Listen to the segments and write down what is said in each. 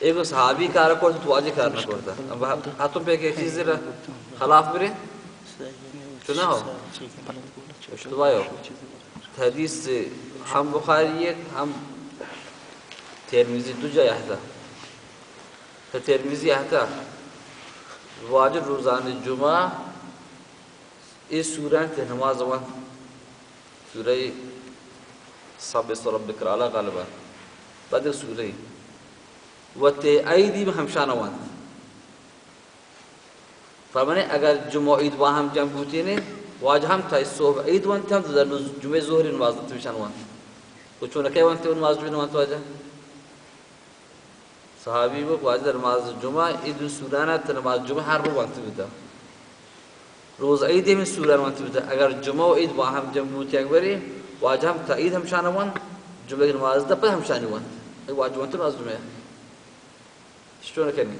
ایک صحابی کار کرد تو واجی کار کرتا اب ہاتھوں پہ که چیز را خلاف بره تو نہ ہو تو آئے ہو حدیث سے ہم بخاری هم ترمیزی دو جائے آہتا تا ترمیزی احتا واجب روزان جمعہ اس سورہ که نماز وان سورہ سب ربک الاعلی غالبا بعد سورہ و ته ایدی به همشانه وان فرمانه اگر جمعه عید با هم جمع بودینه واجب هم تا صبح عید وان تام در جمعه ظهر نماز میشن وان و چون که وان ته نماز جمعه وان واجب۔ صحابی بود واجب نماز جمعه عید سورانه ته نماز جمعه هر رو وان بوده روز عید می سوران وان بوده اگر جمعه و عید با هم جمع بود یک بری واجب هم تا هم شان وان جمعه نماز ده پر هم شان وان ای واجب وان نماز جمعه شلون کنی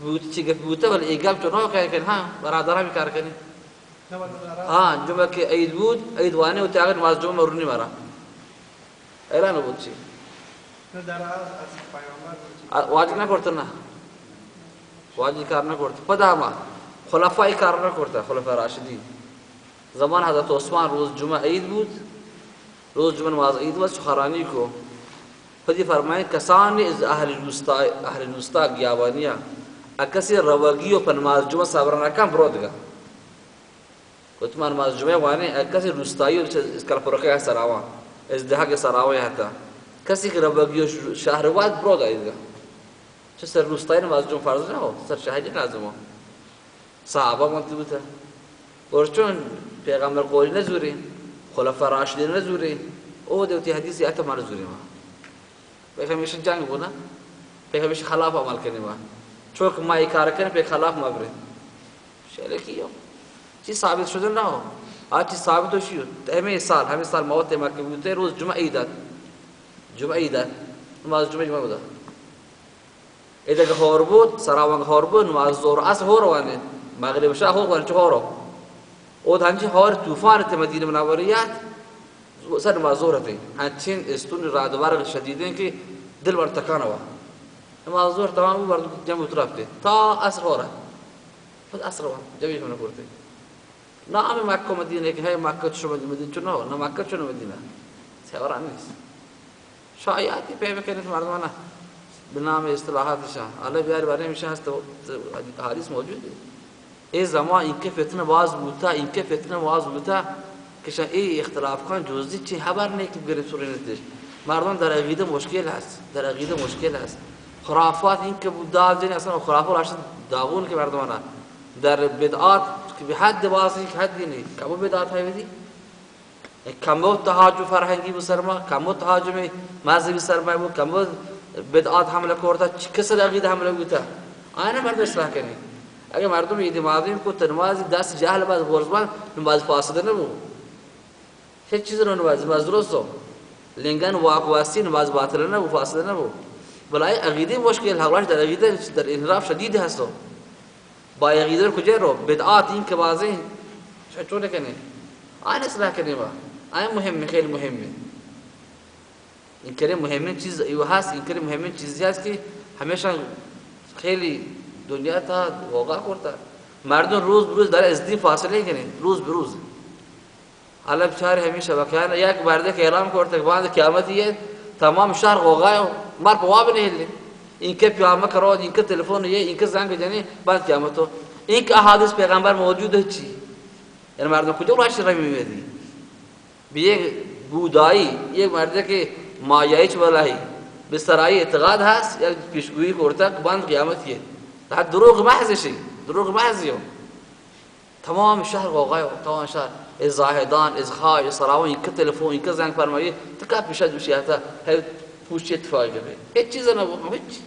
بود چی گفت بوده ولی ایگاب تو نو که ها برادرها می کار کنی ها جمعه که عید بود عید وانه و تاگر نماز جمعه مرونی مرا اعلان بود چی واجب نکرد نه واجب کار نکرد خدا ما خلفای کار نکرد خلفای راشدین زمان حضرت عثمان روز جمعه عید بود روز جمعه نماز عید بود سخرانی کو خودی فرمائیں کسانی از اهل الوسطا اهل الوسطا گیاوانیا اکسی روگی و نماز جمعه صبر نکم برودگا گفتم نماز جمعه وانی اکسی روستایی و اس کل فرقه سراوا از دهگ سراوا هتا کسی که روگی و شهرواد برود ایدگا چه سر روستایی نماز جمعه فرض نه سر شهری لازمه صحابه منتی بوده. ورچون پیغمبر قولی نزوری خلفاء راشدین نزوری او دیوتی حدیثی اتا ما نزوری ما پیغمبرش جنگ بود نه پیغمبرش خلاف عمل کنی ما. چوک ما کار کنه به خلاف ما بره شله کیو چی ثابت شده نه؟ آج چی ثابت شد همه سال همه سال موت ما که بوده روز جمعه عید جمعه عید نماز جمعه جمعه بوده. ایده که هور بود سراوان هور بود نماز ظهر اصل هور وانه. مغرب شاه هور وانه چه هورو او دانچه هور طوفان ته مدینه منوریات سر ما زورتي. عتين استون رادوار شدیدن که كي دل ورتكانا وا ما زور تمام بر جنب ترابتي. تا اصر هوره فد اصر ورا جميل من کرده نامی مکه مدنی که مدينة مکه چشم مدنی چون نه شو چون مدنی ما كنت شو مدينة. سيارة نيس. شايعاتي بيبي كانت مردمانة بنام اصطلاحات شاه على بيار بارے میں شاه است حدیث موجوده إيه ای زمان اینکه فتنة باز بوده اینکه فتنة باز بوده که ای اختلاف کن جزئی چی؟ خبر نه که بگیریم سوره نتیش مردم در عقیده مشکل هست. در عقیده مشکل هست. خرافات این که دال جنی اصلا خرافات راش داغون که مردم در بدعات که به حد بازی که حدی نیست. کمو بدعات های بدی؟ کمو تهاجم فرهنگی بسرما کمو تهاجم مذهبی سرما بود. کمو بدعات حمله کرده کسر عقیده حمله بوده آینه مرد اصلاح کنی. اگر مردم ایدی ماضی کو تنمازی دست جهل باز غرزبان نماز فاسده نبود. هیچ چیز رو نماز نماز درست رو. لنگان واقواسی نماز باطل نبود. فاسده نبود. بلای عقیده مشکل. حواش در عقیده در انحراف شدید هستو با عقیده کجا رو؟ بدعات این که بازی چطور کنی؟ آن اصلاح کنی با. آن مهمه. خیلی مهمه. این کره مهمه چیز ایو هست. این کره مهمه چیزی هست که همیشه خیلی دنیا تا واقع کرده. مردم روز بروز در از دین فاصله کنین روز بروز حالا بیچاره همیشه بکیان یک برده که اعلام کرده که بعد قیامتیه تمام شهر غوغای مر په واب نه هلی این که پیامه کرو این که تلفن یه این که زنگ جنی بعد قیامتو این که احادیث پیغمبر موجود ہے چی؟ یعنی مردم کجا راش رمی میدی به یک بودایی یک مرده که مایایچ ولایی به سرای اعتقاد هست یا پیشگویی کرده که بعد قیامتیه. ده دروغ محضشی دروغ محضیو. تمام شهر غوغای تمام شهر از زاهدان از خواهی سراوان این که تلفن این که زنگ فرمایی تکا پیشت بشی حتی پوشی اتفاقی به هیچ چیز نبود هیچ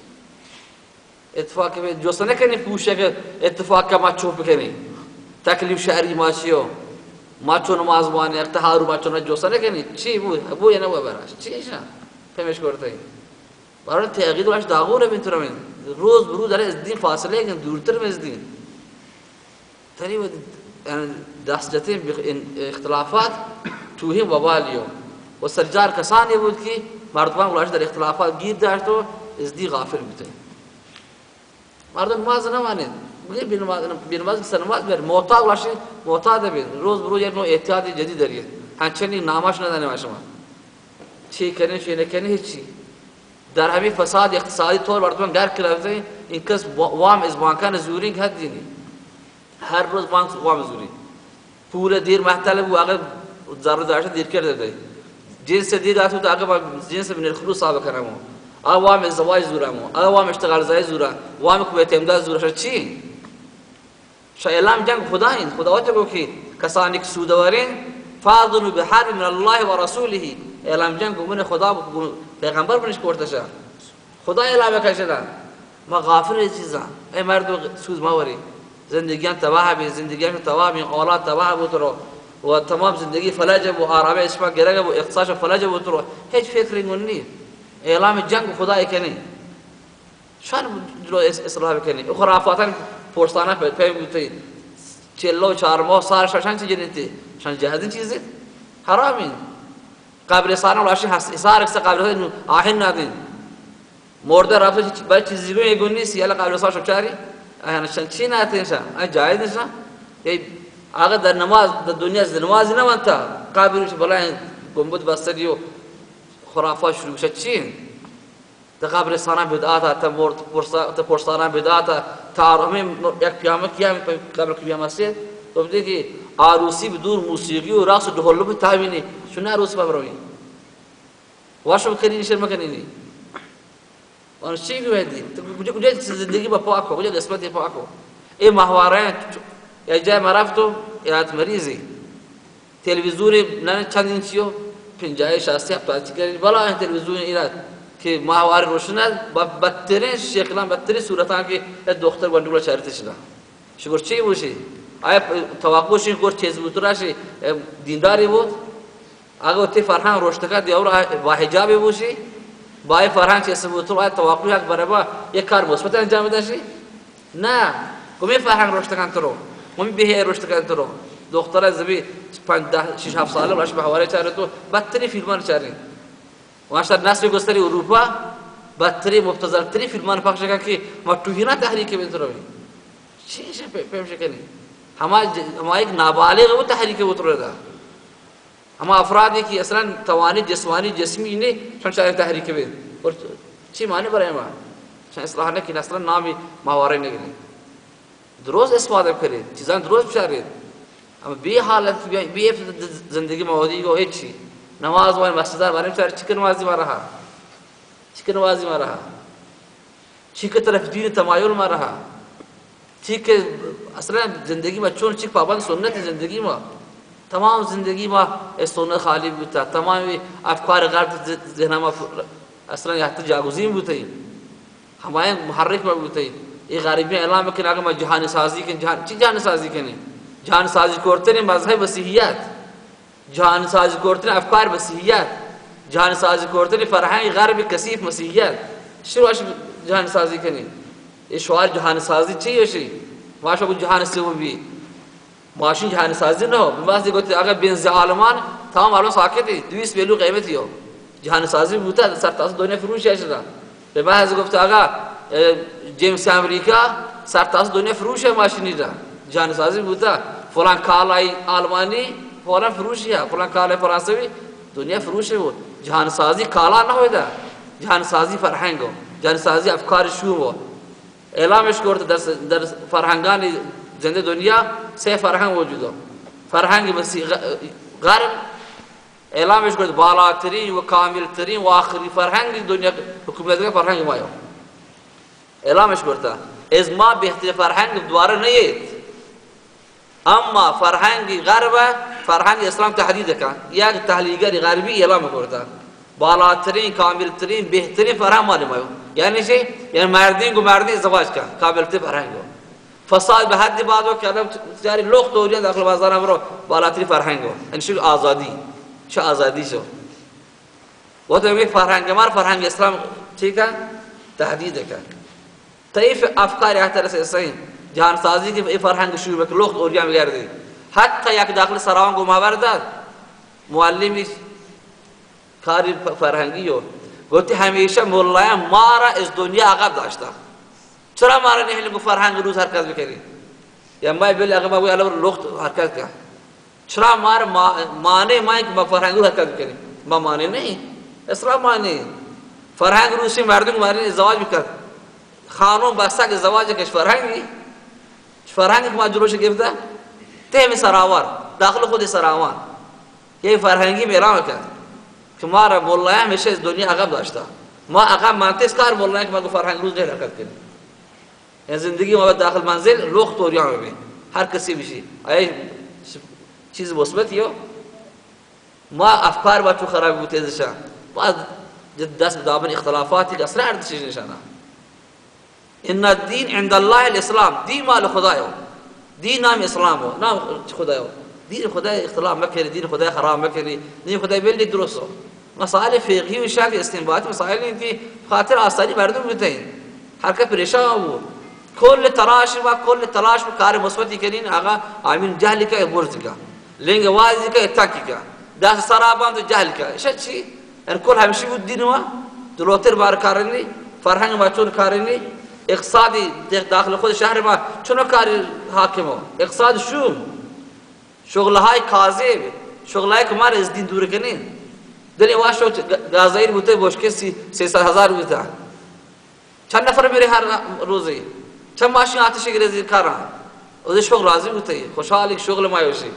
اتفاق به جوست نکنی پوشه که اتفاق ما چوب کنی تکلیف شهری ماشیو ما چون نماز بانی اقتحارو ما چون جوست نکنی. چی بو بو یا نبو براش. چی شا فهمش کرده برای تغییر واش داغونه بین ترمین روز بروز داره از دین فاصله دورتر از تری و دست جتیم اختلافات وبالیو و سرجار کسانی بود که مردمان ولاش در اختلافات گیر داشت و از دی غافل بوده. مردم نماز نمانید بگیر بی نماز بی نماز سر نماز بر معتاد ولاش معتاد بید روز برو یک نوع احتیاط جدید دارید همچنین نامش ندانه شما. چی کنین چی نکنین هیچی در همین فساد اقتصادی طور مردمان گر کرده این کس وام از بانکان زورینگ حد دینی. هر روز بانک وام زوری پول دیر محتل و اگر ضرر داشت دیر کرده دی جنس دیر داشت اگر جنس من الخلوص صاحب کنم. اگر وام ازدواج زورم اگر وام اشتغال زای زورم وام کویت امداد زورش چی؟ شا اعلام جنگ خدا این خدا وقت گو که کسانی که سودوارین فاضل بحر من الله و رسوله. اعلام جنگ من خدا پیغمبر بنش کرده خدا اعلام کشیدن ما غافل چیزا ای مرد سود ماوری زندگیان تباه بی زندگیان تباه بی اولاد تباه بود رو. و تمام زندگی فلاجه و آرامه اسمع گرگه و اقتصاش فلاجه بود رو. هیچ فکری نی. اعلام جنگ خدای کنی. شان جلو اصلاح کنی خرافاتن پرستانه پی بودی چلو چهار ماه سال شان چی جنیتی شان جهادی چیزی؟ حرامین قبرستان ولاشی حسار اکس قبرستان آهن ندین. مرده رفته برای چیزی گوی گونی سیال قبرستان شو چاری؟ انا شنچینات انسان؟ اي جاهد انسان؟ اي هغه د نماز د دنیا د نماز نه وانته قابل شي بلای ګمبد بسریو خرافات شروع شچین د قبر سانا بدعات ته ورت پرسا ته پرسانا بدعات تعارم یک پیامه کیم په قبر کې بیام اسه تو بده کی عروسی بدون موسیقی و رقص ډهلو په تاوینه شنو عروس په بروي واشه کړی نشه مکنی نه Ono čiji vedi? Gdje se zindagi ba po Gdje gasmati po ako? Ima eh, hvarajat. Ja jaj marafto, ja at marizi. Televizuri nane čandin čiyo. Pinjaye şahsiya pratik gari. Bala ayin televizuri ilat. Ki mahvari roşunat. Battirin şeklan, battirin suratan ki et doktor bandukla çaritişina. Şukur çiğ bu şey? آیا توقعش این کرد چیز بود راش دینداری بود؟ اگه تی فرهنگ روشت کرد یا او با حجابی بودی؟ با فرهنگ چیز بود تو آیا توقعی اک برای با یک کار مثبت انجام داشی نه. کمی فرهنگ روشتکان ترو کمی به روشتکان ترو دختر زبی پنج ده شش هفت ساله باش به حواله چاره تو. بدترین فیلمان چاری واشتر نسل گستری اروپا بدترین مبتذل ترین فیلمان پخش کردن که ما توهینا تحریک بنت روی چی چی فهم شکنی؟ ہما ہما ایک نابالغ وہ تحریک اتر رہا ہما افرادی کی اصلا توانی جسمانی جسمی نے چون چاہے تحریک بین اور چی معنی برای ما چون اصلاح نکی اصلا نامی ماواره نگیری درست استفاده کرید چیزان درست بشارید اما بی حالت، بی زندگی مودی کو هیچی نماز و مسجد بارے میں چکن نمازی ما رہا۔ چکن نمازی ما رہا۔ چیک طرف دین تمایل ما رہا۔ چیک اصلا زندگی میں چون چیک پابند سنت زندگی میں۔ تمام زندگی ما استونه خالی بوده. تمام افکار غرب ذهن ما اصلا حتی جاگزین بوده همایان محرک ما بوده یہ غریبی اعلام کن اگر ما جہان سازی کن جهان چی جهان سازی کنی جہان سازی کرتے ہیں مذہب مسیحیت. جہان سازی کرتے ہیں افکار مسیحیت. جہان سازی کرتے ہیں فرہنگ غرب کثیف مسیحیت. شروع جہان سازی کنی یہ شعار سازی چی ہے شی ماشا کو سے وہ بھی ماشین جهان سازی نه بس گفت اگر بنز عالمان تمام عالم ساکتی 200 میلیون قیمتی हो جهان سازی بوده سر تاس دنیا فروش شده. به بعض گفت آقا جیمز امریکا سر تاس دنیا فروش ماشینی ده جهان سازی بوده فلان کالای آلمانی فلان فروشی ہے فلان کالای فرانسوی دنیا فروش بود. جهان سازی کالا نہ ہوئے جهان سازی فرهنگ جهان سازی افکار شوم اعلامش کرد در در فرهنگان زنده دنیا سه فرهنگ وجود فرهنگ مسیح غرب. اعلامش کرد بالاترین و کاملترین و آخری فرهنگ دنیا. حکومت فرهنگ ما اعلامش کرد. از ما بهترین فرهنگ دوباره نیست. اما فرهنگ غرب فرهنگ اسلام تحدید کن یک تحلیلگر غربی اعلام کرده بالاترین کاملترین بهترین فرهنگ ما یعنی چی؟ یعنی مردین و مردین ازدواج کن کاملترین فرهنگ. فساد به حد بعدو که الان جاری لخت و داخل بازار برو بالاترین فرهنگ یعنی شو آزادی. شو آزادی شو؟ و تو میگه فرهنگ مار فرهنگ اسلام چی تحدید کن. طیف افکار احتر صحیح جهان سازی که فرهنگ شروع بک لخت اوریا میگردی. حتی یک داخل سراوان گو ماور داد. معلمی کاری فرهنگی و گفتی همیشه مولای ما را از دنیا عقب داشته سره ماره نه هلګو فرهنګ روز حرکت وکړي یا مې بل هغه وی الله لوخت حرکت کا چرا مار ما مائیں کہ فرہنگ رو حرکت کریں ما مانے نہیں اسرا مانے فرہنگ رو سے مردوں کو مارے زواج بھی کر خانوں بسا زواج کش فرہنگ نہیں فرهنگ ما جلوش گرفته؟ تهم سراوار داخل خود سراوار یه فرهنگی میرام کرد که ما را مولا همیشه از دنیا اگر داشته. ما عقب منتس کار مولا که ما فرهنگ روز غیر حرکت کنیم يعني زندگی ما داخل منزل رخ و ریان ببین هر کسی بشی ای چیز مثبتی یا؟ ما افکار با تو خراب بوده ازشان بعد جد دست دامن اختلافاتی که أصلا اردشش نشانه. ان الدين عند الله الاسلام. دين مال خدایو. دین نام اسلامو. نام خدایو. دين خداي اختلاف ما مكري دين خداي خراب مكري دين خداي بلي دروسه مسائل فقهي وشافي استنباطي مسائل انت خاطر اصلي مردم بتين حركه پریشان بود. کل تلاش و کل تلاش و کار مثبتی کنین آقا آمین جهلی کا برز کا لنگ وازی کا اتاکی کا دست سرابان تو جهل کا ايش چی؟ ان کل همشی بود دین ما؟ دلوتر بار کارنی فرهنگ ما چون کارنی؟ اقتصادی داخل خود شهر ما چون کار حاکمو اقتصاد شو شغل های کاذب شغل های که ما از دین دور کنین. دنیا واشو گازایر بوده بوشکه سی سی هزار بوده. چند نفر میره هر روزی چند ماشین آتش گرزی کارن از شغل راضی بوده. خوشحال شغل ما یوشی.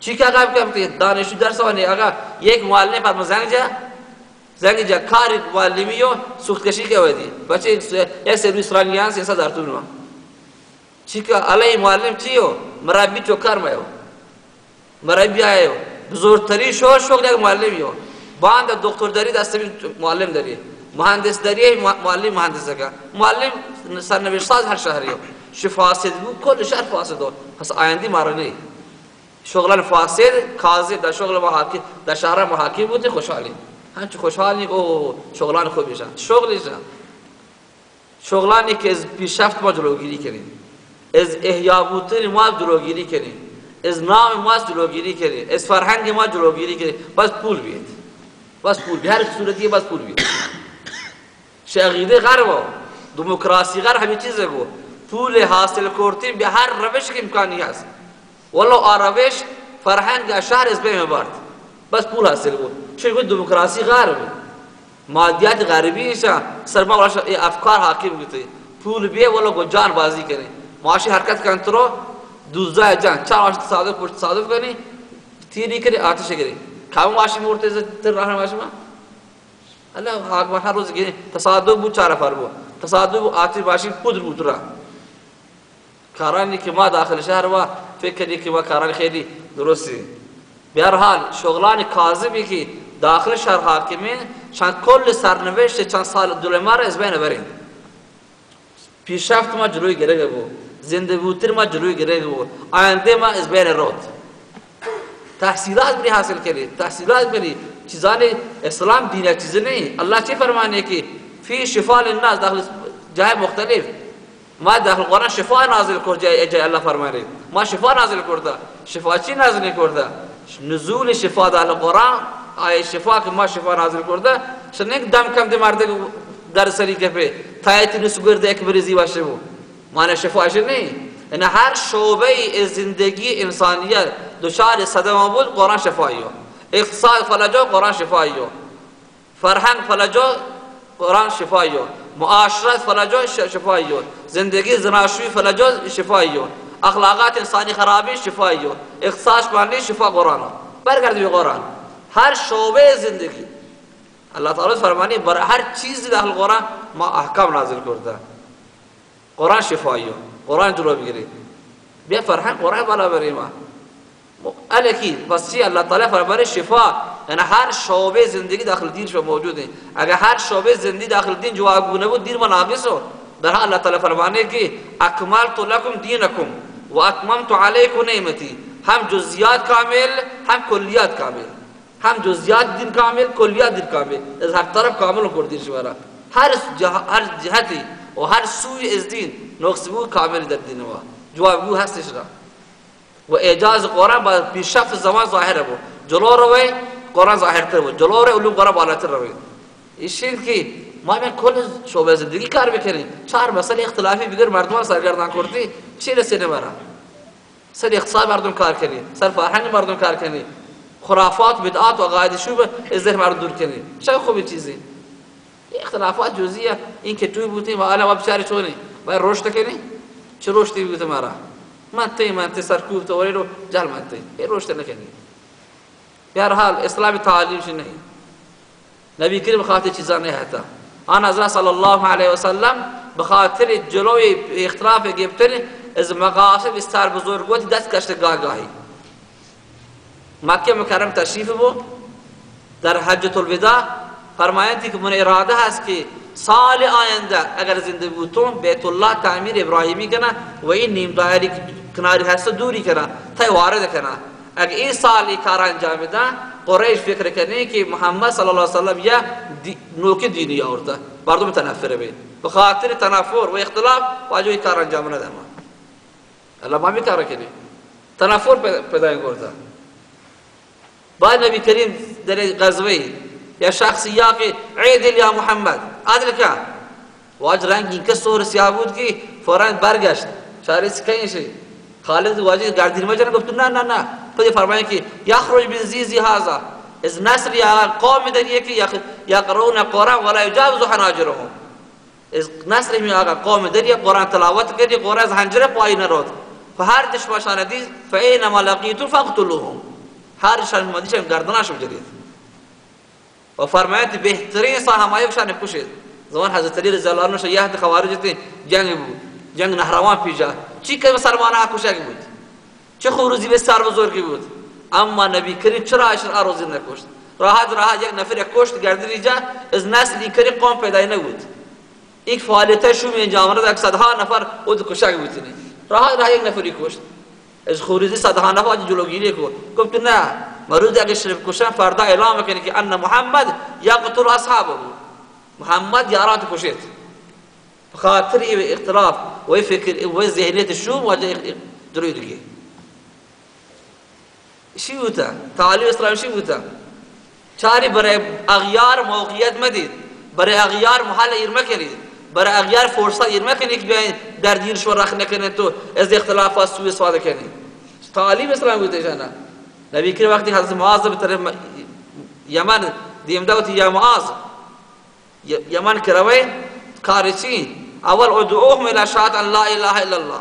چی که آقا کرتے دانشجو درس وانی آقا یک معلم پر زنگ جا؟ زنگ جا. کار معلمیو سوخت کشی که ودی. بچه یک سرویس رانیان سی صدر تو نو چی که علی معلم چیو مربی تو کار مایو مربی آیو بزرگتری شو شغل یک معلمیو باند دکتر داری دست معلم داری. مهندس داری معلم مهندس که معلم سرنوشت ساز هر شهریو شو فاسد بود؟ کل شهر فاسد بود. پس آیندی مارا نہیں شغلان فاسد کاذب در شغل ما حاکم در شهر ما حاکم بودی خوشحالی. هنچ خوشحالی او شغلان خوبیشن شغلیشن شغلانی که از پیشرفت ما جلوگیری کنیم. از احیا ما جلوگیری کنیم. از نام ما جلوگیری کنیم. از فرهنگ ما جلوگیری کنیم. بس پول بیاد بس پول بیاد هر صورتی بس پول بیاد شغیده غرب دموکراسی غرب همین چیزه گو پول حاصل کردیم به هر روش که امکانی هست. والله آروش فرهنگ شهر از بین برد. بس پول حاصل بود. چون بود دموکراسی غرب مادیات غربی ایشا سرما ولا افکار حاکم بودی پول بیه ولا گو جان بازی کنی. معاشی حرکت کن تو دوزای جان. چهار آش تصادف پشت تصادف کنی. تیری کنی آتش کنی کام معاشی مورد تر راه معاشی ما؟ الله حق هر روز گیری تصادف بود چهار نفر بود تصادف آتش باشی پودر بود را کارانی که ما داخل شهر و فکری که ما کاران خیلی درستی به هر حال شغلان کاذبی که داخل شهر حاکمین چند کل سرنوشت چند سال دل ما را از بین برین۔ پیشرفت ما جلوی گرگه بود زنده بودتر ما جلوی گرگه بود آینده ما از بین رود۔ تحصیلات بری حاصل کری تحصیلات بری۔ چیزان اسلام دین چیز نہیں اللہ چی فرمانے کی فی شفاء للناس؟ داخل جای مختلف. ما داخل قرآن شفا نازل کرد جای الله فرمانه ما شفا نازل کرده. شفا چی نازل کرده؟ نزول شفا داخل قرآن. آیه شفا که ما شفا نازل کرده. شنیک دم کم دی مرده در سری کپه تایت نسگرد یک بریزی باشه بو. معنی شفا اشه نه؟ ان هر شعبه زندگی انسانیت دچار صدمه بود قرآن شفاییو اقتصاد فلجا قرآن شفاییو فرهنگ فلجا قرآن شفاییو معاشرت فلجا شفاییو زندگی زناشوی فلجا شفاییو اخلاقات انسانی خرابی شفاییو اقتصاد معنی شفا قرآن برگرد به قرآن. هر شعبه زندگی. الله تعالی فرمانی بر هر چیز داخل قرآن ما احکام نازل کرده. قرآن شفاییو قرآن جلو بگیری. بیا فرهنگ قرآن بالا بریم. الکی پس چی الله تعالی فرمانی شفا. یعنی هر شعبه زندگی داخل دین شما موجوده. اگر هر شعبه زندگی داخل دین جوابگونه بود دین مناقص हो در حال الله تعالی فرمانے کی اکملت لكم دینکم و اتممت علیکم نعمتی. هم جزئیات کامل هم کلیات کامل. هم جزئیات دین کامل کلیات دین کامل. از هر طرف کامل کردی شما هر هر جهتی و هر سوی از دین نقص بود کامل در دین ما. جوابگو هستش را. و اعجاز قرآن با پیشرفت زمان ظاهر بود. جلو روی قرآن ظاهرتر بود. جلو روی علوم قرآن بالاتر روی این که ما به کل شعبه زندگی کار بکنیم چهار مسئله اختلافی بگر مردمان سرگردان کردی چی رسیده مرا؟ سر اقتصاد مردم کار کنی سر فرهنگ مردم کار کنی خرافات بدعات و قاعده شوب از ذهن مردم دور کنی چه خوبی چیزی؟ اختلافات جزئیه. این که توی بودی ما الان بچاری چونی. باید رشد کنی چه رشدی بوده مرا؟ من تی من تی سرکوب تو ولی رو جهل من تی یه رشد نکنی. حال اسلام تعالیم نہیں نبی کریم خاطر چیزا نہیں هتا آن حضرت صلی الله علیه و سلم بخاطر جلوی اختلاف گرفتن از مقاصد استار بزرگوتی دست کشته گاه گاهی مکه مکرم تشریف بود در حجت الوداع فرمایندی که من اراده هست که سال آینده. اگر زنده بودم بیت الله تعمیر ابراهیمی کنه و این نیم دایری کناری هست دوری کنه تا وارد کنه. اگر این سال این کار انجام بده قریش فکر کنه که محمد صلی الله علیه و سلم یا نوک دینی آورده. مردم تنفر بید به خاطر تنفر و اختلاف واجب این کار انجام نده ما الله ما می کار کنی. تنفر پیدا کرده. با نبی کریم در غزوه یا شخصی یا که عید یا محمد. عادل که واج رنگ این که سور سیاه بود که فوراً برگشت شهری کینشه خالد واجی گردین مجن گفت نه نه نه تو فرمایید که یخرج من زیزی هذا از نسل یا قوم دنیا که یقرون قرآن ولا یجاوز حناجرهم. از نسل می آقا قوم دنیا قرآن تلاوت کردی قرآن از حنجره پای نرود. فهر دشمشان دید فاینما لقیتو فقتلوهم هر شان مدیشم گردناشو جدید و فرمایید بهترین صحابه شان کشید زمان حضرت علی رضی الله عنه یهد خوارج جنگ بود. جنگ نهروان پیجا. چی که مسلمان ها بود؟ چه خوروزی بسیار بزرگی بود؟ اما نبی کریم چرا عشر آروزی نکشت؟ راحت راحت یک نفر کشت گردی جا از نسل کریم قوم پیدا نبود. یک فعالیت می انجام رد یک صدها نفر اود کشک بودنی راحت راحت یک نفری کشت. از خوروزی صدها نفر جلوگیری کو گفت نه مرود اگه شرف کشن فردا اعلام کنه که ان محمد یقتل اصحابه محمد یارات کشید خاطر اختلاف و فکر و ذهنیت شوم و دروی دیگه چی بوده تعالیم اسلام چی چاری برای اغیار موقعیت مدید برای اغیار محل ایر مکنید برای اغیار فرصت ایر مکنید که در دین شو رخ نکنید تو از اختلافات سوء استفاده کنید تعالیم اسلام بوده جانا نبی کریم وقتی حضرت معاذ به طرف یمن دیم دوتی یا معاذ. یمن کروی کارچین اول ادعوهم إلى شهادت ان لا اله الا الله.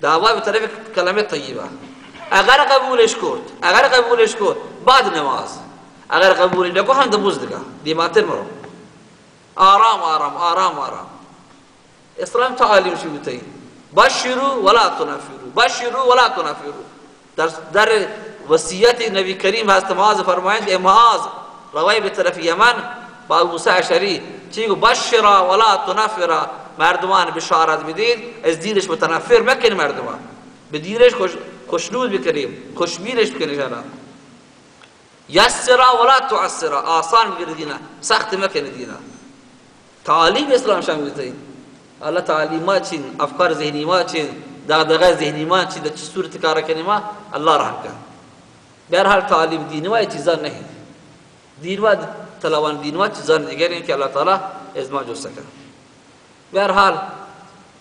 دعوا به طرف کلمه طیبه. اگر قبولش کرد اگر قبولش کرد بعد نماز. اگر قبول نکو هم دبوز دیگه. دیماتر مرو. آرام آرام آرام آرام. اسلام تعالیم شو بتایی بشرو ولا تنفرو. بشرو ولا تنفرو. در در وصیت نبی کریم هست معاذ فرمایند ای معاذ روای به طرف یمن با موسی اشعری چی گو بشرا ولا تنفرا مردمان بشارت بدید از دینش متنفر مکن مردمان. به دینش خوش خوشنود بکنیم خوشبینش بکنیم جانا یسرا ولا تعسرا آسان بگیر دینا سخت مکن دینا تعالیم إسلام شامل بتایی الله تعالیمات چین افکار ذهنی ما چین دغدغة ذهنی چین در چه صورت کار کنیم ما رحم کن بهرحال تعلیم دینی و چیزا نہیں دین و تلاوان دین و چیزا دیگر ہیں کہ اللہ تعالی ازما جو سکا بهرحال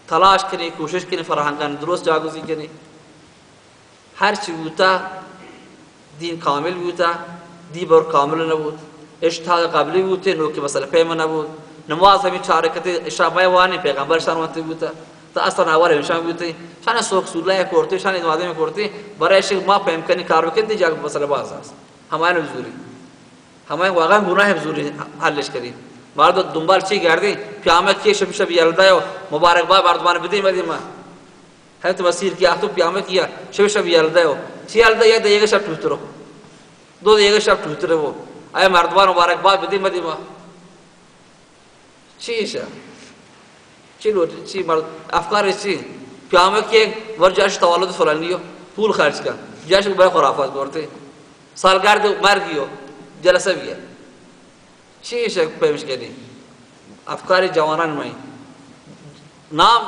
تلاش کنی کوشش کنی فراهنگان درست جاگوزی کنی. هر چی بوتا دین کامل بوتا دی بر کامل نبود. اجتهاد قبلی بوده نو که مسئله پیما نبود. نماز همی چارکت اشابه وانی پیغمبر شان تا اصلا اول نشان بودی شان سوک سوله کرتی شان ادواده کرتی برایش ما پیم کنی کار بکنی جا مسئله باز است همه بزوری همه واقعا گناه بزوری حلش کردیم مرد دنبال چی گردی قیامت کی شب شب یلدا و مبارکباد مردمان بدیم بدیم ما حضرت مسیر کی تو قیامت کیا، شب شب یلدا و چی یلدا یا دیگه شب توترو دو دیگه شب توترو و ای مردمان مبارکباد بدیم بدیم ما چیشه چی لوٹ چی؟ مرد افکار چی؟ قیامت کے ورجاش تولد فلانیو پول خرچ کن جاش بڑا خرافات کرتے سالگرد مرگیو جلسه بیه. چی شک پیش کنی افکار جوانان میں نام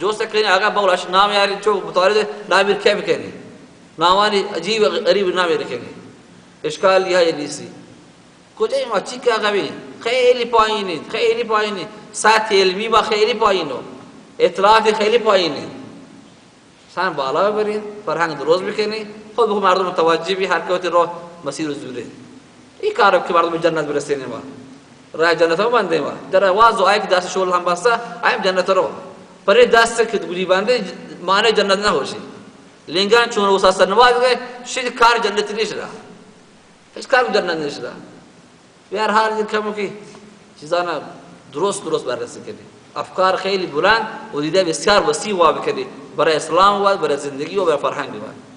جو سکنی آگا بولاش نام یاری چو بطوری نامیر کیا بکنی نامانی عجیب غریب نامی رکھنی اشکال یہ ہے نیسی کجای ما؟ چی که قوی خیلی پایینید خیلی پایینید سطح علمی ما خیلی پایینو اطلاعات خیلی پایینه. سن بالا ببرین فرهنگ درست بکنی خود به مردم متوجه بی حرکات رو مسیر زوره. این کارو که مردم جنت برسینه ما راه جنت رو بنده ما. در آواز و که دست شغل هم بسته ایم جنت رو. پر دست که بودی بنده معنی جنت نهوشی لنگان چون وساس نواز شید کار جنت نیست را هیچ کار جنت نیست را به هر حال کمو که چیزانا درست درست بررسی کنی افکار خیلی بلند و دیده بسیار وسیع واب کنی برای اسلام و برای زندگی و برای فرهنگ و